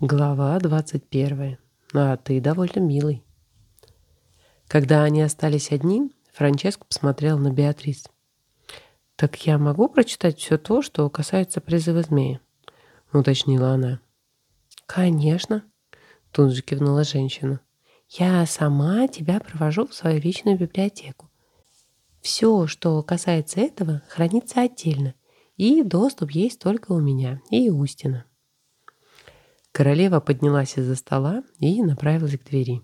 Глава 21. А ты довольно милый. Когда они остались одни, Франческо посмотрел на Беатрис. «Так я могу прочитать все то, что касается призыва змея?» — уточнила она. «Конечно», — тут же кивнула женщина. «Я сама тебя провожу в свою личную библиотеку. Все, что касается этого, хранится отдельно, и доступ есть только у меня и Устина». Королева поднялась из-за стола и направилась к двери,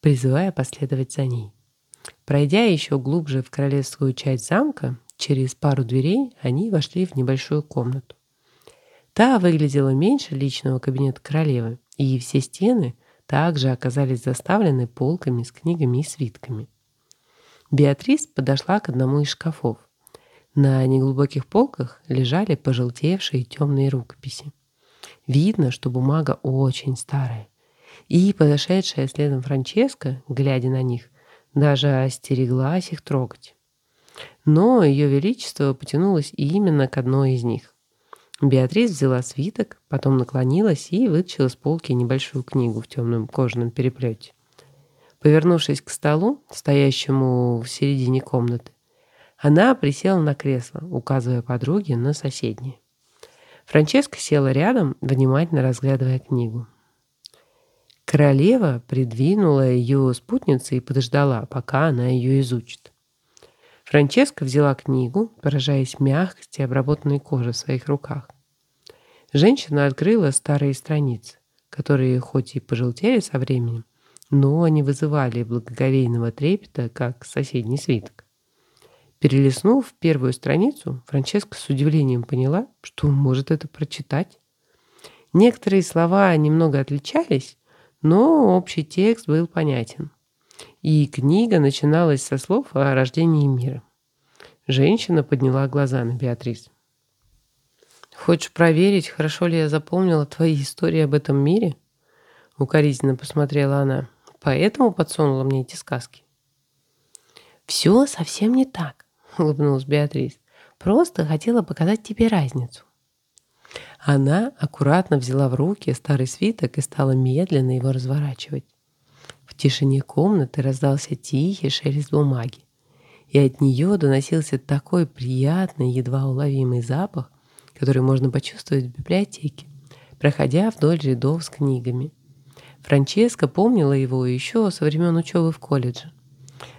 призывая последовать за ней. Пройдя еще глубже в королевскую часть замка, через пару дверей они вошли в небольшую комнату. Та выглядела меньше личного кабинета королевы, и все стены также оказались заставлены полками с книгами и свитками. Беатрис подошла к одному из шкафов. На неглубоких полках лежали пожелтевшие темные рукописи. Видно, что бумага очень старая. И подошедшая следом Франческа, глядя на них, даже остереглась их трогать. Но ее величество потянулось именно к одной из них. Беатрис взяла свиток, потом наклонилась и вытащила с полки небольшую книгу в темном кожаном переплете. Повернувшись к столу, стоящему в середине комнаты, она присела на кресло, указывая подруге на соседнее. Франческа села рядом, внимательно разглядывая книгу. Королева придвинула ее спутнице и подождала, пока она ее изучит. Франческа взяла книгу, поражаясь мягкости обработанной кожи в своих руках. Женщина открыла старые страницы, которые хоть и пожелтели со временем, но не вызывали благоговейного трепета, как соседний свиток. Перелистнув первую страницу, Франческа с удивлением поняла, что может это прочитать. Некоторые слова немного отличались, но общий текст был понятен. И книга начиналась со слов о рождении мира. Женщина подняла глаза на Беатрис. «Хочешь проверить, хорошо ли я запомнила твои истории об этом мире?» Укоризненно посмотрела она. «Поэтому подсунула мне эти сказки». «Все совсем не так. — улыбнулась Беатрис. «Просто хотела показать тебе разницу». Она аккуратно взяла в руки старый свиток и стала медленно его разворачивать. В тишине комнаты раздался тихий шелест бумаги, и от нее доносился такой приятный, едва уловимый запах, который можно почувствовать в библиотеке, проходя вдоль рядов с книгами. Франческа помнила его еще со времен учебы в колледже.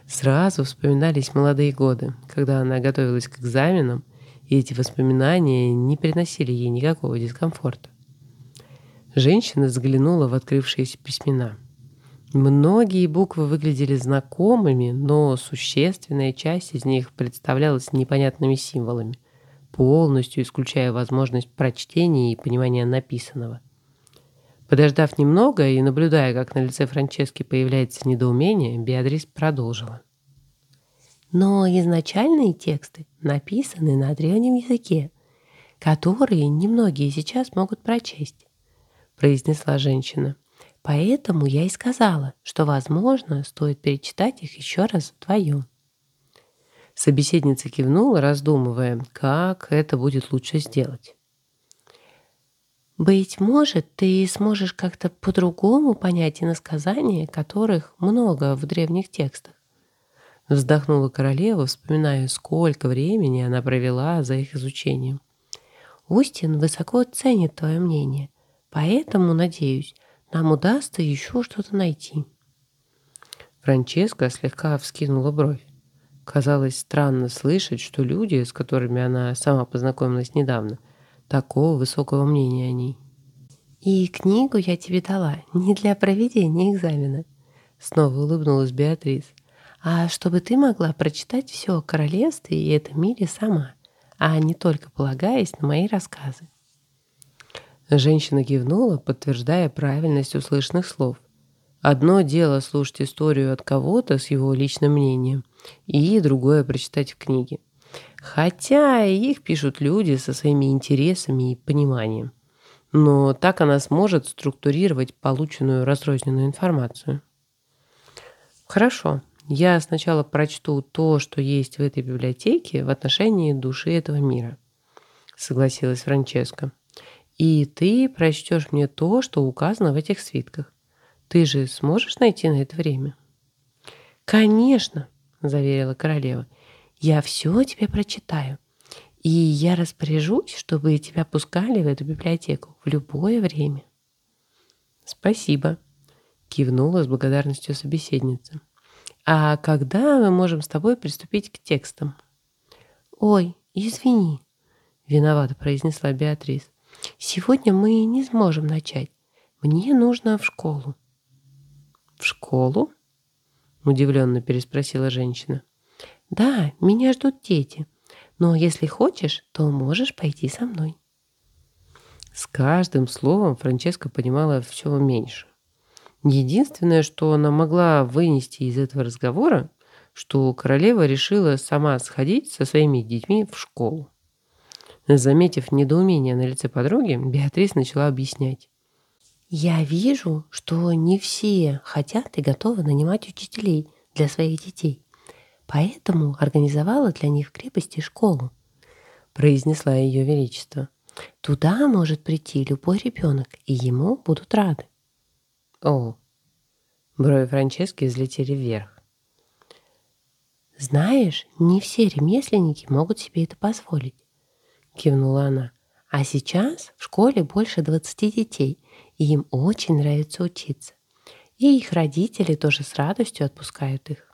Сразу вспоминались молодые годы, когда она готовилась к экзаменам, и эти воспоминания не приносили ей никакого дискомфорта. Женщина взглянула в открывшиеся письмена. Многие буквы выглядели знакомыми, но существенная часть из них представлялась непонятными символами, полностью исключая возможность прочтения и понимания написанного. Подождав немного и наблюдая, как на лице Франчески появляется недоумение, Беатрис продолжила. Но изначальные тексты написаны на древнем языке, которые немногие сейчас могут прочесть, произнесла женщина. Поэтому я и сказала, что, возможно, стоит перечитать их еще раз вдвоем. Собеседница кивнула, раздумывая, как это будет лучше сделать. Быть может, ты сможешь как-то по-другому понять иносказания, которых много в древних текстах. Вздохнула королева, вспоминая, сколько времени она провела за их изучением. Устин высоко ценит твое мнение, поэтому, надеюсь, нам удастся еще что-то найти. Франческа слегка вскинула бровь. Казалось странно слышать, что люди, с которыми она сама познакомилась недавно, такого высокого мнения о ней. «И книгу я тебе дала не для проведения экзамена», — снова улыбнулась Беатрис, «а чтобы ты могла прочитать все о королевстве и этом мире сама, а не только полагаясь на мои рассказы». Женщина кивнула, подтверждая правильность услышанных слов. Одно дело слушать историю от кого-то с его личным мнением, и другое прочитать в книге. Хотя их пишут люди со своими интересами и пониманием. Но так она сможет структурировать полученную разрозненную информацию. Хорошо, я сначала прочту то, что есть в этой библиотеке в отношении души этого мира, согласилась Франческа. И ты прочтешь мне то, что указано в этих свитках. Ты же сможешь найти на это время?» «Конечно!» — заверила королева. «Я все тебе прочитаю. И я распоряжусь, чтобы тебя пускали в эту библиотеку в любое время». «Спасибо», — кивнула с благодарностью собеседница. «А когда мы можем с тобой приступить к текстам?» «Ой, извини», — виновато произнесла Беатрис. «Сегодня мы не сможем начать. Мне нужно в школу». «В школу?» — удивленно переспросила женщина. «Да, меня ждут дети. Но если хочешь, то можешь пойти со мной». С каждым словом Франческа понимала все меньше. Единственное, что она могла вынести из этого разговора, что королева решила сама сходить со своими детьми в школу. Заметив недоумение на лице подруги, Беатрис начала объяснять. «Я вижу, что не все хотят и готовы нанимать учителей для своих детей, поэтому организовала для них в крепости школу», произнесла ее величество. «Туда может прийти любой ребенок, и ему будут рады». «О!» Брови Франчески взлетели вверх. «Знаешь, не все ремесленники могут себе это позволить», — кивнула она. «А сейчас в школе больше 20 детей, и им очень нравится учиться. И их родители тоже с радостью отпускают их».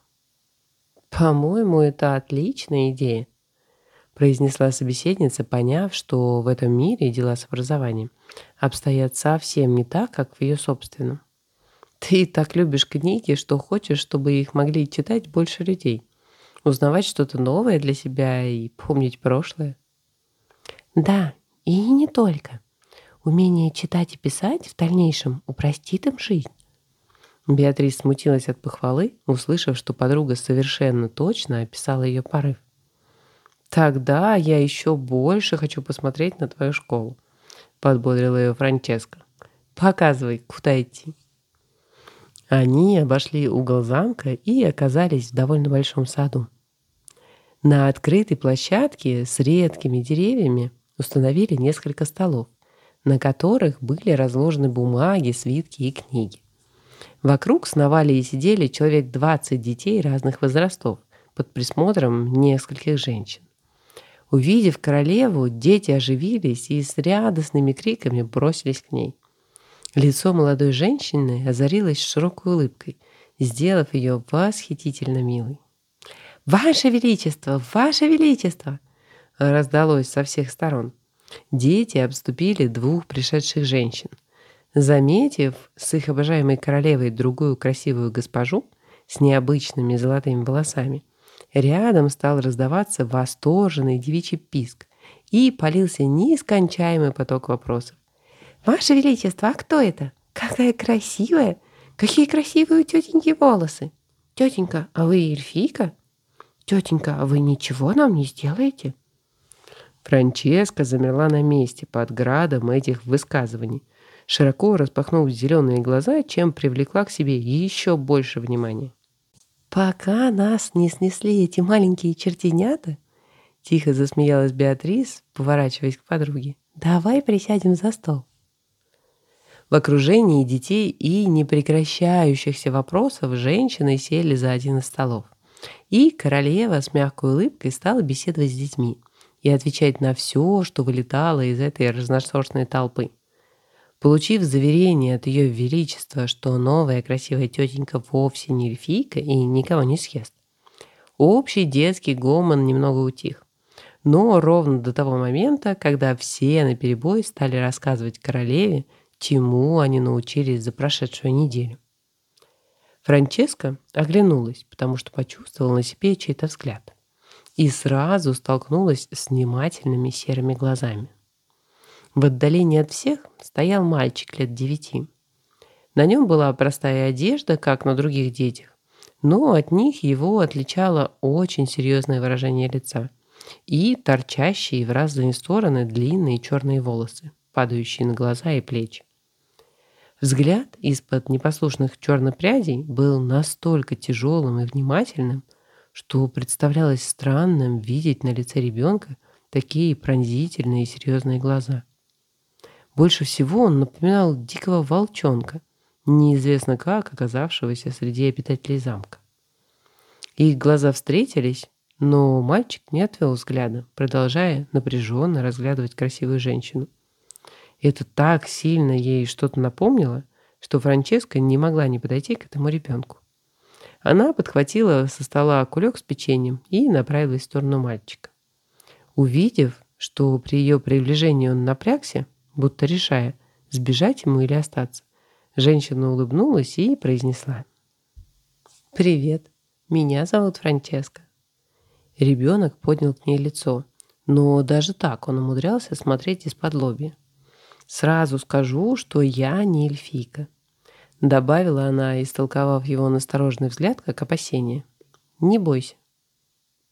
«По-моему, это отличная идея», — произнесла собеседница, поняв, что в этом мире дела с образованием обстоят совсем не так, как в ее собственном. «Ты так любишь книги, что хочешь, чтобы их могли читать больше людей» узнавать что-то новое для себя и помнить прошлое. Да, и не только. Умение читать и писать в дальнейшем упростит им жизнь. Беатрис смутилась от похвалы, услышав, что подруга совершенно точно описала ее порыв. «Тогда я еще больше хочу посмотреть на твою школу», — подбодрила ее Франческа. «Показывай, куда идти». Они обошли угол замка и оказались в довольно большом саду. На открытой площадке с редкими деревьями установили несколько столов, на которых были разложены бумаги, свитки и книги. Вокруг сновали и сидели человек 20 детей разных возрастов под присмотром нескольких женщин. Увидев королеву, дети оживились и с радостными криками бросились к ней. Лицо молодой женщины озарилось широкой улыбкой, сделав ее восхитительно милой. «Ваше Величество! Ваше Величество!» раздалось со всех сторон. Дети обступили двух пришедших женщин. Заметив с их обожаемой королевой другую красивую госпожу с необычными золотыми волосами, рядом стал раздаваться восторженный девичий писк и полился нескончаемый поток вопросов. «Ваше Величество, а кто это? Какая красивая! Какие красивые у тетеньки волосы! Тетенька, а вы эльфийка?» «Тетенька, а вы ничего нам не сделаете?» Франческа замерла на месте под градом этих высказываний, широко распахнув зеленые глаза, чем привлекла к себе еще больше внимания. «Пока нас не снесли эти маленькие чертенята», — тихо засмеялась Беатрис, поворачиваясь к подруге, «давай присядем за стол». В окружении детей и непрекращающихся вопросов женщины сели за один из столов. И королева с мягкой улыбкой стала беседовать с детьми и отвечать на все, что вылетало из этой разношерстной толпы. Получив заверение от ее величества, что новая красивая тетенька вовсе не эльфийка и никого не съест, общий детский гомон немного утих. Но ровно до того момента, когда все наперебой стали рассказывать королеве, чему они научились за прошедшую неделю. Франческа оглянулась, потому что почувствовала на себе чей-то взгляд. И сразу столкнулась с внимательными серыми глазами. В отдалении от всех стоял мальчик лет девяти. На нем была простая одежда, как на других детях, но от них его отличало очень серьезное выражение лица и торчащие в разные стороны длинные черные волосы, падающие на глаза и плечи. Взгляд из-под непослушных черных был настолько тяжелым и внимательным, что представлялось странным видеть на лице ребенка такие пронзительные и серьезные глаза. Больше всего он напоминал дикого волчонка, неизвестно как оказавшегося среди обитателей замка. Их глаза встретились, но мальчик не отвел взгляда, продолжая напряженно разглядывать красивую женщину. Это так сильно ей что-то напомнило, что Франческа не могла не подойти к этому ребенку. Она подхватила со стола кулек с печеньем и направилась в сторону мальчика. Увидев, что при ее приближении он напрягся, будто решая, сбежать ему или остаться, женщина улыбнулась и произнесла. «Привет, меня зовут Франческа». Ребенок поднял к ней лицо, но даже так он умудрялся смотреть из-под лобья. «Сразу скажу, что я не эльфийка», — добавила она, истолковав его настороженный взгляд как опасение. «Не бойся».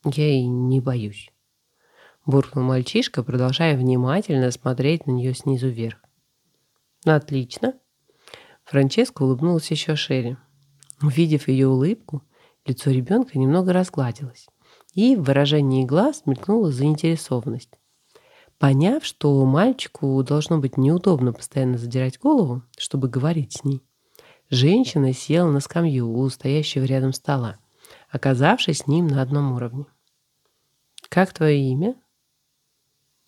«Я и не боюсь», — буркнул мальчишка, продолжая внимательно смотреть на нее снизу вверх. «Отлично». Франческа улыбнулась еще шире. Увидев ее улыбку, лицо ребенка немного разгладилось, и в выражении глаз мелькнула заинтересованность. Поняв, что мальчику должно быть неудобно постоянно задирать голову, чтобы говорить с ней, женщина села на скамью у стоящего рядом стола, оказавшись с ним на одном уровне. «Как твое имя?»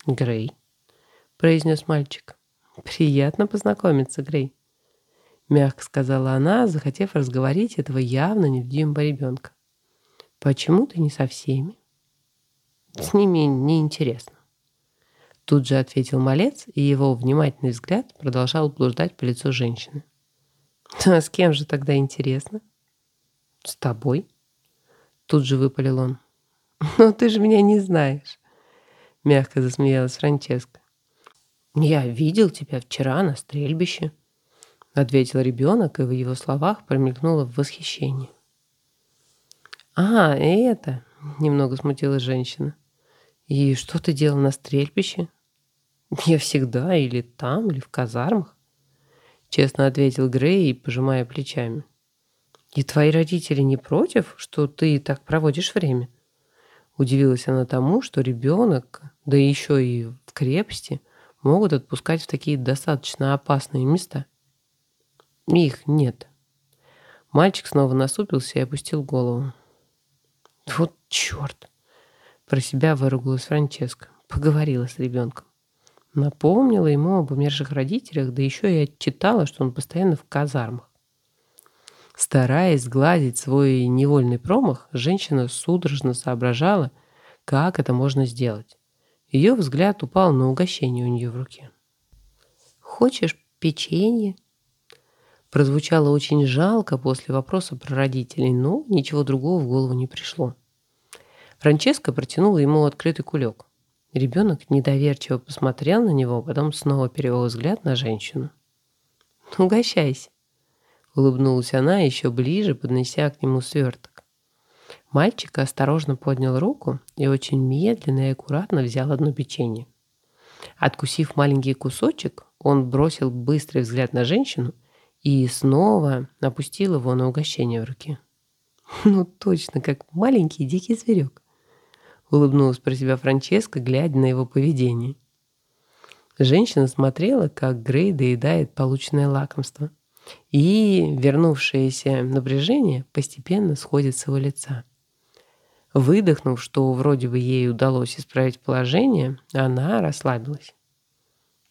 «Грей», — произнес мальчик. «Приятно познакомиться, Грей», — мягко сказала она, захотев разговорить этого явно невидимого ребенка. «Почему ты не со всеми?» «С ними неинтересно». Тут же ответил малец, и его внимательный взгляд продолжал блуждать по лицу женщины. «А с кем же тогда интересно?» «С тобой?» Тут же выпалил он. «Но ты же меня не знаешь!» Мягко засмеялась Франческа. «Я видел тебя вчера на стрельбище», ответил ребенок, и в его словах промелькнуло восхищение. «А, это...» — немного смутилась женщина. «И что ты делал на стрельбище?» «Я всегда или там, или в казармах», — честно ответил Грей, пожимая плечами. «И твои родители не против, что ты так проводишь время?» Удивилась она тому, что ребенок, да еще и в крепости, могут отпускать в такие достаточно опасные места. Их нет. Мальчик снова насупился и опустил голову. «Вот черт!» Про себя выругалась Франческа. Поговорила с ребенком. Напомнила ему об умерших родителях, да еще и отчитала, что он постоянно в казармах. Стараясь сгладить свой невольный промах, женщина судорожно соображала, как это можно сделать. Ее взгляд упал на угощение у нее в руке. «Хочешь печенье?» Прозвучало очень жалко после вопроса про родителей, но ничего другого в голову не пришло. Франческа протянула ему открытый кулек. Ребенок недоверчиво посмотрел на него, потом снова перевел взгляд на женщину. «Угощайся», — улыбнулась она еще ближе, поднеся к нему сверток. Мальчик осторожно поднял руку и очень медленно и аккуратно взял одно печенье. Откусив маленький кусочек, он бросил быстрый взгляд на женщину и снова опустил его на угощение в руке. Ну, точно, как маленький дикий зверек улыбнулась про себя Франческа, глядя на его поведение. Женщина смотрела, как Грей доедает полученное лакомство. И вернувшееся напряжение постепенно сходит с его лица. Выдохнув, что вроде бы ей удалось исправить положение, она расслабилась.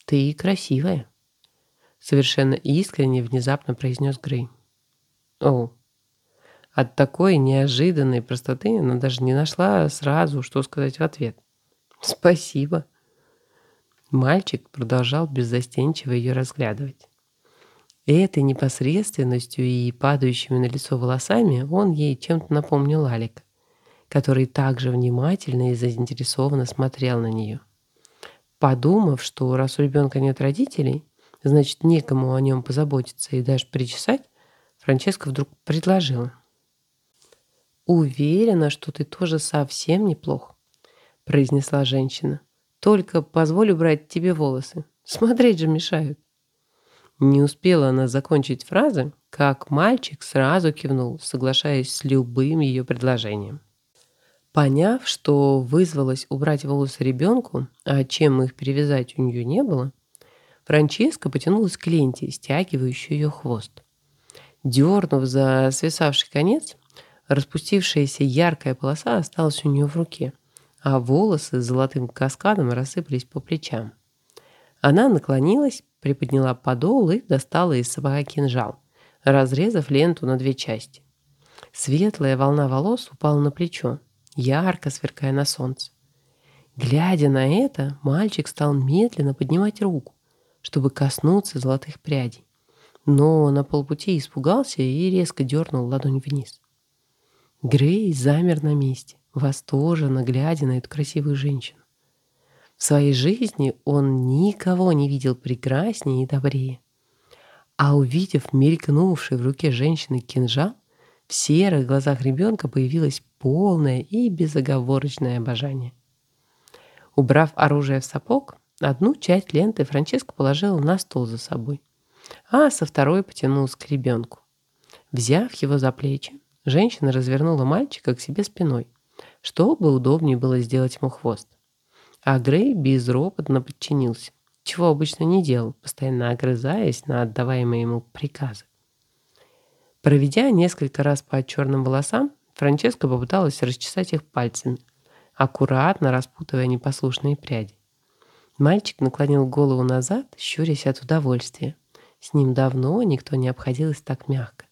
«Ты красивая», — совершенно искренне внезапно произнес Грей. «О, от такой неожиданной простоты она даже не нашла сразу, что сказать в ответ. «Спасибо». Мальчик продолжал беззастенчиво ее разглядывать. Этой непосредственностью и падающими на лицо волосами он ей чем-то напомнил Алика, который также внимательно и заинтересованно смотрел на нее. Подумав, что раз у ребенка нет родителей, значит, некому о нем позаботиться и даже причесать, Франческа вдруг предложила – «Уверена, что ты тоже совсем неплох», — произнесла женщина. «Только позволь убрать тебе волосы. Смотреть же мешают». Не успела она закончить фразы, как мальчик сразу кивнул, соглашаясь с любым ее предложением. Поняв, что вызвалась убрать волосы ребенку, а чем их перевязать у нее не было, Франческа потянулась к ленте, стягивающей ее хвост. Дернув за свисавший конец, распустившаяся яркая полоса осталась у нее в руке, а волосы с золотым каскадом рассыпались по плечам. Она наклонилась, приподняла подол и достала из сапога кинжал, разрезав ленту на две части. Светлая волна волос упала на плечо, ярко сверкая на солнце. Глядя на это, мальчик стал медленно поднимать руку, чтобы коснуться золотых прядей но на полпути испугался и резко дернул ладонь вниз. Грей замер на месте, восторженно глядя на эту красивую женщину. В своей жизни он никого не видел прекраснее и добрее. А увидев мелькнувший в руке женщины кинжал, в серых глазах ребенка появилось полное и безоговорочное обожание. Убрав оружие в сапог, одну часть ленты Франческо положила на стол за собой – а со второй потянулась к ребенку. Взяв его за плечи, женщина развернула мальчика к себе спиной, чтобы удобнее было сделать ему хвост. А Грей безропотно подчинился, чего обычно не делал, постоянно огрызаясь на отдаваемые ему приказы. Проведя несколько раз по черным волосам, Франческа попыталась расчесать их пальцами, аккуратно распутывая непослушные пряди. Мальчик наклонил голову назад, щурясь от удовольствия. С ним давно никто не обходился так мягко.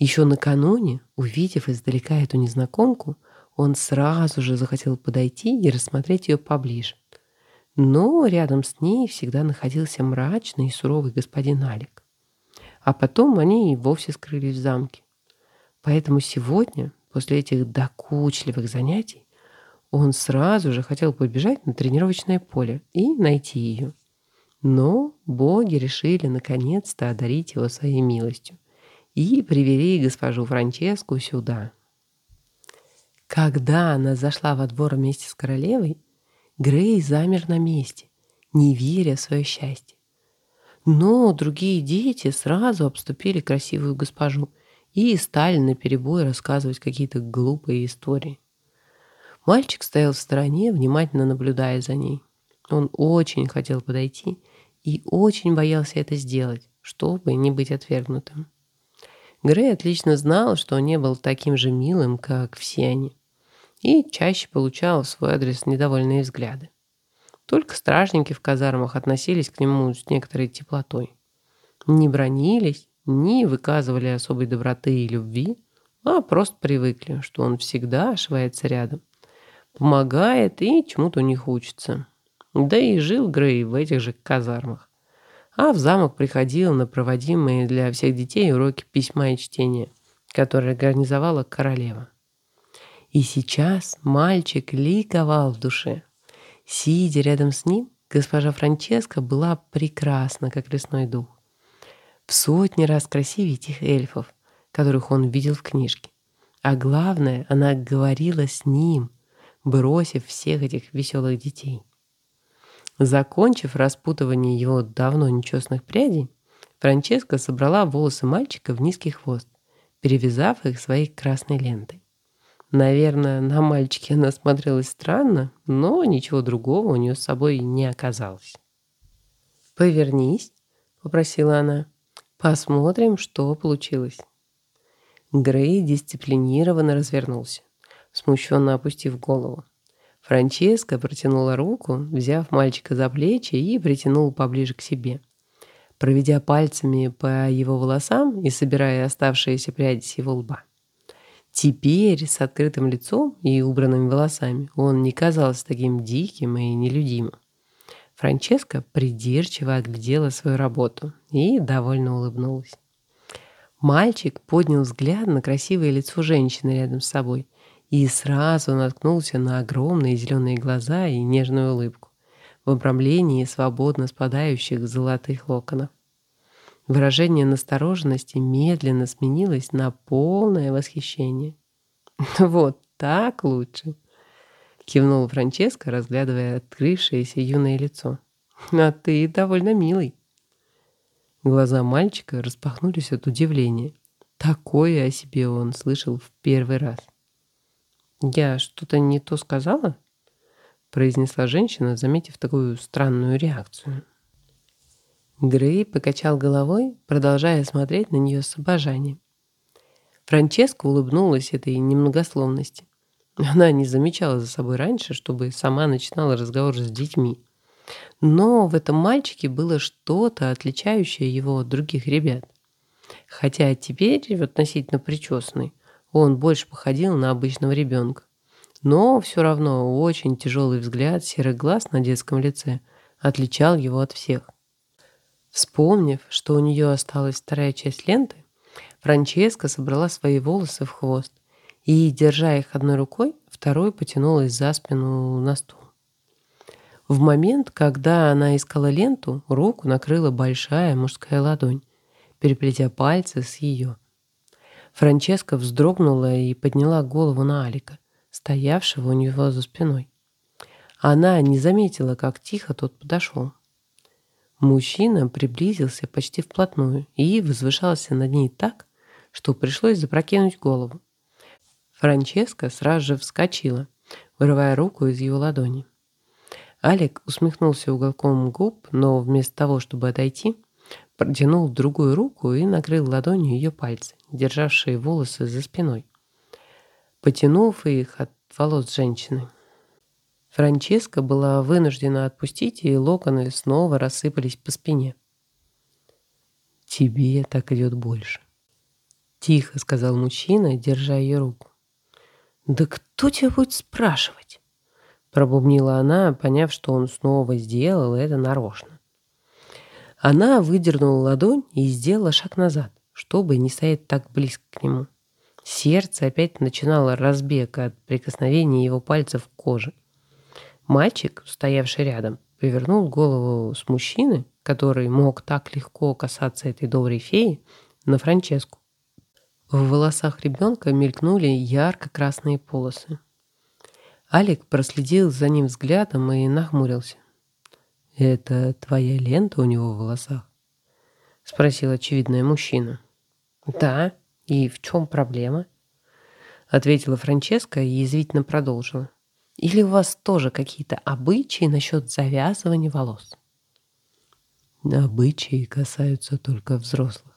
Еще накануне, увидев издалека эту незнакомку, он сразу же захотел подойти и рассмотреть ее поближе. Но рядом с ней всегда находился мрачный и суровый господин Алик. А потом они и вовсе скрылись в замке. Поэтому сегодня, после этих докучливых занятий, он сразу же хотел побежать на тренировочное поле и найти ее. Но боги решили наконец-то одарить его своей милостью и привели госпожу Франческу сюда. Когда она зашла во двор вместе с королевой, Грей замер на месте, не веря в свое счастье. Но другие дети сразу обступили красивую госпожу и стали наперебой рассказывать какие-то глупые истории. Мальчик стоял в стороне, внимательно наблюдая за ней. Он очень хотел подойти и очень боялся это сделать, чтобы не быть отвергнутым. Грей отлично знал, что он не был таким же милым, как все они, и чаще получал в свой адрес недовольные взгляды. Только стражники в казармах относились к нему с некоторой теплотой. Не бронились, не выказывали особой доброты и любви, а просто привыкли, что он всегда ошивается рядом, помогает и чему-то у них учится. Да и жил Грей в этих же казармах. А в замок приходил на проводимые для всех детей уроки письма и чтения, которые организовала королева. И сейчас мальчик ликовал в душе. Сидя рядом с ним, госпожа Франческа была прекрасна, как лесной дух. В сотни раз красивее тех эльфов, которых он видел в книжке. А главное, она говорила с ним, бросив всех этих веселых детей. Закончив распутывание его давно нечестных прядей, Франческа собрала волосы мальчика в низкий хвост, перевязав их своей красной лентой. Наверное, на мальчике она смотрелась странно, но ничего другого у нее с собой не оказалось. «Повернись», — попросила она. «Посмотрим, что получилось». Грей дисциплинированно развернулся, смущенно опустив голову. Франческа протянула руку, взяв мальчика за плечи и притянула поближе к себе. Проведя пальцами по его волосам и собирая оставшиеся пряди с его лба. Теперь с открытым лицом и убранными волосами он не казался таким диким и нелюдимым. Франческа придирчиво оглядела свою работу и довольно улыбнулась. Мальчик поднял взгляд на красивое лицо женщины рядом с собой и сразу наткнулся на огромные зеленые глаза и нежную улыбку в обрамлении свободно спадающих золотых локонов. Выражение настороженности медленно сменилось на полное восхищение. «Вот так лучше!» — кивнула Франческа, разглядывая открывшееся юное лицо. «А ты довольно милый». Глаза мальчика распахнулись от удивления. Такое о себе он слышал в первый раз. «Я что-то не то сказала?» произнесла женщина, заметив такую странную реакцию. Грей покачал головой, продолжая смотреть на нее с обожанием. Франческа улыбнулась этой немногословности. Она не замечала за собой раньше, чтобы сама начинала разговор с детьми. Но в этом мальчике было что-то, отличающее его от других ребят. Хотя теперь, относительно причесанный, он больше походил на обычного ребенка. Но все равно очень тяжелый взгляд серых глаз на детском лице отличал его от всех. Вспомнив, что у нее осталась вторая часть ленты, Франческа собрала свои волосы в хвост и, держа их одной рукой, второй потянулась за спину на стул. В момент, когда она искала ленту, руку накрыла большая мужская ладонь, переплетя пальцы с ее. Франческа вздрогнула и подняла голову на Алика, стоявшего у него за спиной. Она не заметила, как тихо тот подошел. Мужчина приблизился почти вплотную и возвышался над ней так, что пришлось запрокинуть голову. Франческа сразу же вскочила, вырывая руку из его ладони. Алик усмехнулся уголком губ, но вместо того, чтобы отойти, протянул другую руку и накрыл ладонью ее пальцы, державшие волосы за спиной, потянув их от волос женщины. Франческа была вынуждена отпустить, и локоны снова рассыпались по спине. «Тебе так идет больше», — тихо сказал мужчина, держа ее руку. «Да кто тебя будет спрашивать?» Пробубнила она, поняв, что он снова сделал это нарочно. Она выдернула ладонь и сделала шаг назад, чтобы не стоять так близко к нему. Сердце опять начинало разбег от прикосновения его пальцев к коже. Мальчик, стоявший рядом, повернул голову с мужчины, который мог так легко касаться этой доброй феи, на Франческу. В волосах ребенка мелькнули ярко-красные полосы. Алик проследил за ним взглядом и нахмурился. «Это твоя лента у него в волосах?» — спросил очевидный мужчина. «Да, и в чем проблема?» — ответила Франческа и язвительно продолжила. Или у вас тоже какие-то обычаи насчет завязывания волос? Обычаи касаются только взрослых.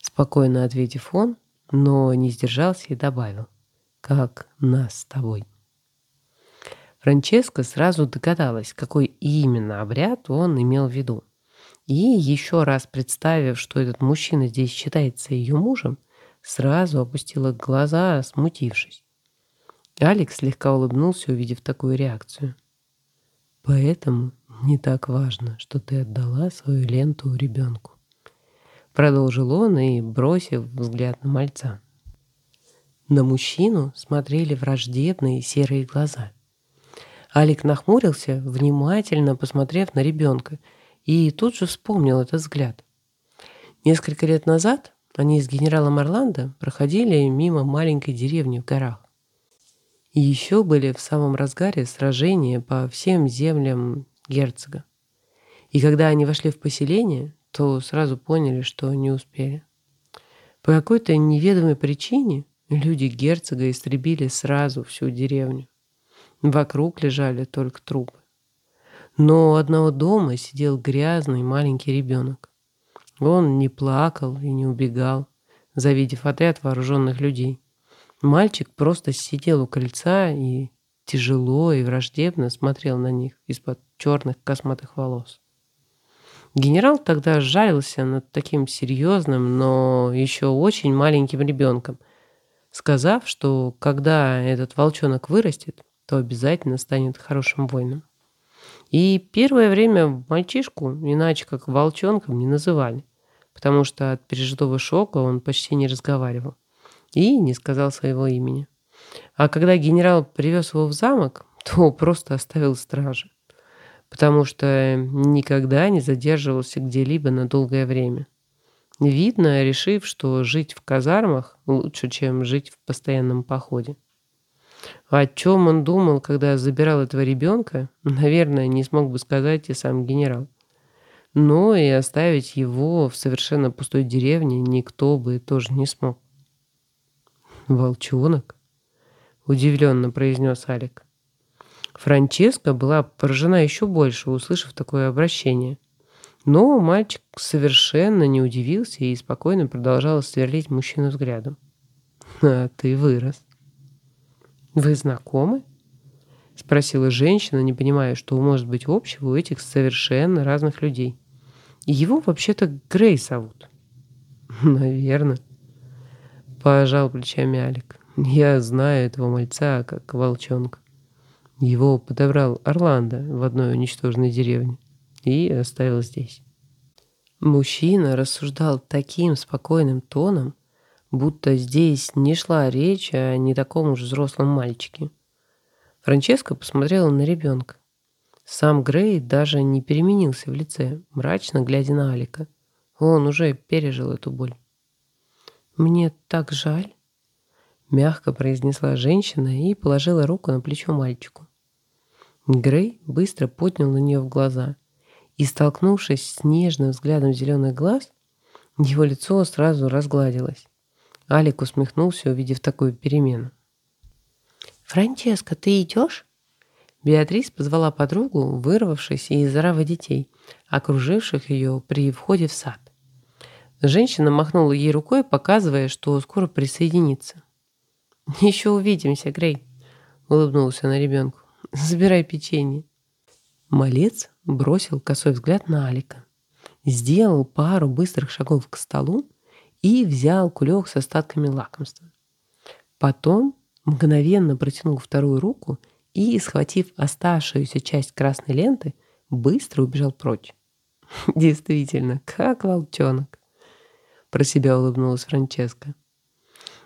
Спокойно ответив он, но не сдержался и добавил, как нас с тобой. Франческа сразу догадалась, какой именно обряд он имел в виду. И еще раз представив, что этот мужчина здесь считается ее мужем, сразу опустила глаза, смутившись. Алекс слегка улыбнулся, увидев такую реакцию. «Поэтому не так важно, что ты отдала свою ленту ребенку», продолжил он и бросив взгляд на мальца. На мужчину смотрели враждебные серые глаза. Алик нахмурился, внимательно посмотрев на ребенка, и тут же вспомнил этот взгляд. Несколько лет назад они с генералом Орландо проходили мимо маленькой деревни в горах. И еще были в самом разгаре сражения по всем землям герцога. И когда они вошли в поселение, то сразу поняли, что не успели. По какой-то неведомой причине люди герцога истребили сразу всю деревню. Вокруг лежали только трупы. Но у одного дома сидел грязный маленький ребенок. Он не плакал и не убегал, завидев отряд вооруженных людей. Мальчик просто сидел у крыльца и тяжело и враждебно смотрел на них из-под черных косматых волос. Генерал тогда жалился над таким серьезным, но еще очень маленьким ребенком, сказав, что когда этот волчонок вырастет, то обязательно станет хорошим воином. И первое время мальчишку иначе как волчонком не называли, потому что от пережитого шока он почти не разговаривал и не сказал своего имени. А когда генерал привез его в замок, то просто оставил стражи, потому что никогда не задерживался где-либо на долгое время. Видно, решив, что жить в казармах лучше, чем жить в постоянном походе. О чем он думал, когда забирал этого ребенка, наверное, не смог бы сказать и сам генерал. Но и оставить его в совершенно пустой деревне никто бы тоже не смог. «Волчонок?» — удивленно произнес Алик. Франческа была поражена еще больше, услышав такое обращение. Но мальчик совершенно не удивился и спокойно продолжал сверлить мужчину взглядом. «А ты вырос». «Вы знакомы?» — спросила женщина, не понимая, что может быть общего у этих совершенно разных людей. «Его вообще-то Грей зовут». «Наверное», — пожал плечами Алик. «Я знаю этого мальца как волчонка. Его подобрал Орландо в одной уничтоженной деревне и оставил здесь». Мужчина рассуждал таким спокойным тоном, будто здесь не шла речь о не таком уж взрослом мальчике. Франческа посмотрела на ребенка. Сам Грей даже не переменился в лице, мрачно глядя на Алика. Он уже пережил эту боль. «Мне так жаль», — мягко произнесла женщина и положила руку на плечо мальчику. Грей быстро поднял на нее в глаза, и, столкнувшись с нежным взглядом зеленых глаз, его лицо сразу разгладилось. Алик усмехнулся, увидев такую перемену. «Франческа, ты идешь?» Беатрис позвала подругу, вырвавшись из оравы детей, окруживших ее при входе в сад. Женщина махнула ей рукой, показывая, что скоро присоединится. «Еще увидимся, Грей», — улыбнулся она ребенку. «Забирай печенье». Малец бросил косой взгляд на Алика, сделал пару быстрых шагов к столу и взял кулек с остатками лакомства. Потом мгновенно протянул вторую руку и, схватив оставшуюся часть красной ленты, быстро убежал прочь. «Действительно, как волчонок!» Про себя улыбнулась Франческа.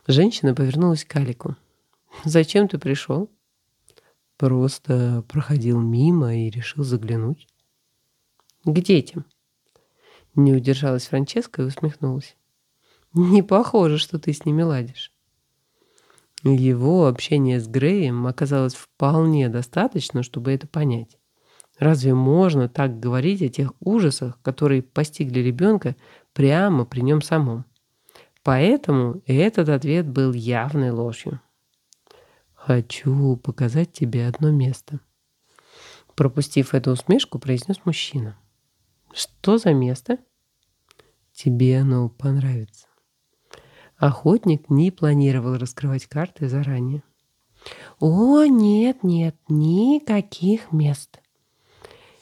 Женщина повернулась к Алику. «Зачем ты пришел?» «Просто проходил мимо и решил заглянуть». «К детям». Не удержалась Франческа и усмехнулась. Не похоже, что ты с ними ладишь. Его общение с Греем оказалось вполне достаточно, чтобы это понять. Разве можно так говорить о тех ужасах, которые постигли ребенка прямо при нем самом? Поэтому этот ответ был явной ложью. «Хочу показать тебе одно место», — пропустив эту усмешку, произнес мужчина. «Что за место?» «Тебе оно понравится». Охотник не планировал раскрывать карты заранее. «О, нет, нет, никаких мест!»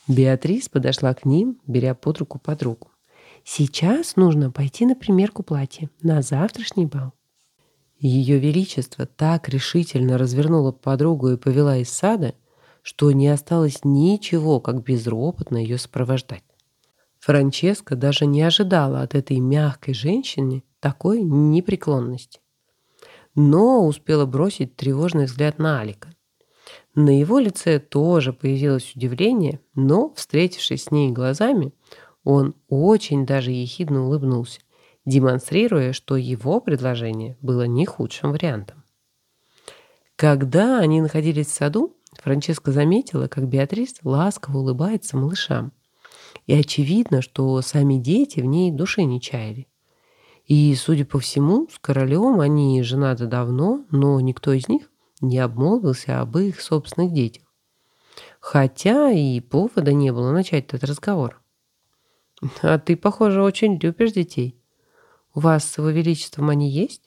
Беатрис подошла к ним, беря под руку подругу. «Сейчас нужно пойти на примерку платья на завтрашний бал». Ее Величество так решительно развернула подругу и повела из сада, что не осталось ничего, как безропотно ее сопровождать. Франческа даже не ожидала от этой мягкой женщины такой непреклонности. Но успела бросить тревожный взгляд на Алика. На его лице тоже появилось удивление, но, встретившись с ней глазами, он очень даже ехидно улыбнулся, демонстрируя, что его предложение было не худшим вариантом. Когда они находились в саду, Франческа заметила, как Беатрис ласково улыбается малышам. И очевидно, что сами дети в ней души не чаяли. И, судя по всему, с королем они женаты давно, но никто из них не обмолвился об их собственных детях. Хотя и повода не было начать этот разговор. «А ты, похоже, очень любишь детей. У вас его величеством они есть?»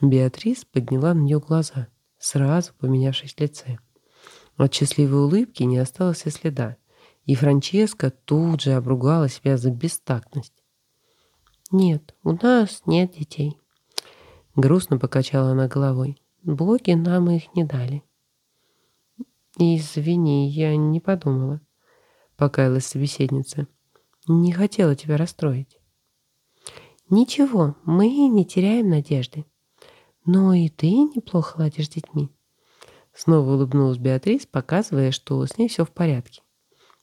Беатрис подняла на нее глаза, сразу поменявшись в лице. От счастливой улыбки не осталось и следа, и Франческа тут же обругала себя за бестактность. «Нет, у нас нет детей». Грустно покачала она головой. «Боги нам их не дали». «Извини, я не подумала», — покаялась собеседница. «Не хотела тебя расстроить». «Ничего, мы не теряем надежды. Но и ты неплохо ладишь с детьми». Снова улыбнулась Беатрис, показывая, что с ней все в порядке.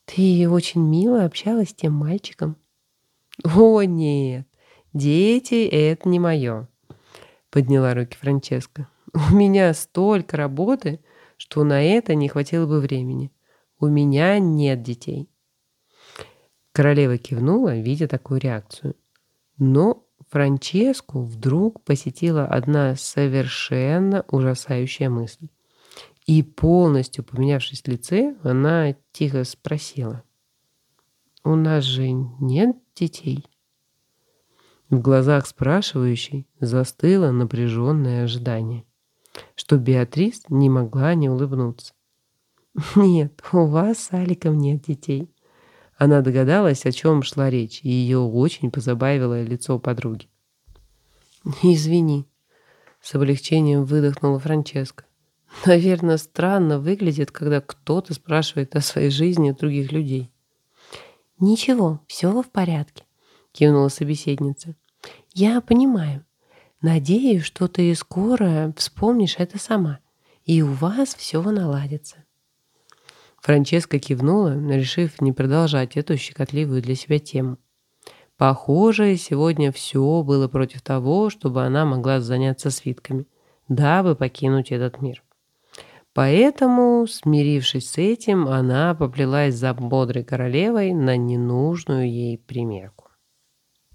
«Ты очень мило общалась с тем мальчиком». «О, нет!» «Дети — это не мое», — подняла руки Франческа. «У меня столько работы, что на это не хватило бы времени. У меня нет детей». Королева кивнула, видя такую реакцию. Но Франческу вдруг посетила одна совершенно ужасающая мысль. И полностью поменявшись в лице, она тихо спросила. у нас же нет детей?» В глазах спрашивающей застыло напряженное ожидание, что Беатрис не могла не улыбнуться. «Нет, у вас с Аликом нет детей». Она догадалась, о чем шла речь, и ее очень позабавило лицо подруги. «Извини», — с облегчением выдохнула Франческа. «Наверное, странно выглядит, когда кто-то спрашивает о своей жизни других людей». «Ничего, все в порядке», — кивнула собеседница. «Я понимаю. Надеюсь, что ты скоро вспомнишь это сама, и у вас все наладится». Франческа кивнула, решив не продолжать эту щекотливую для себя тему. Похоже, сегодня все было против того, чтобы она могла заняться свитками, дабы покинуть этот мир. Поэтому, смирившись с этим, она поплелась за бодрой королевой на ненужную ей примерку.